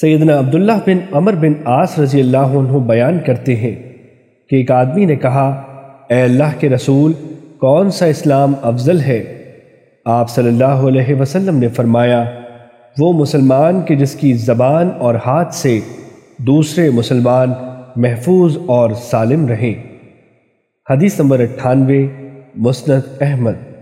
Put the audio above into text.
سیدنا عبداللہ بن عمر بن آس رضی اللہ عنہ بیان کرتے ہیں کہ ایک آدمی نے کہا، اے اللہ کے رسول، کون سا اسلام افضل ہے؟ آپ صلی اللہ علیہ وسلم نے فرمایا، وہ مسلمان کہ جس کی زبان اور ہاتھ سے دوسرے مسلمان محفوظ اور سالم رہیں۔ حدیث نمبر اٹھانوے، مسند احمد۔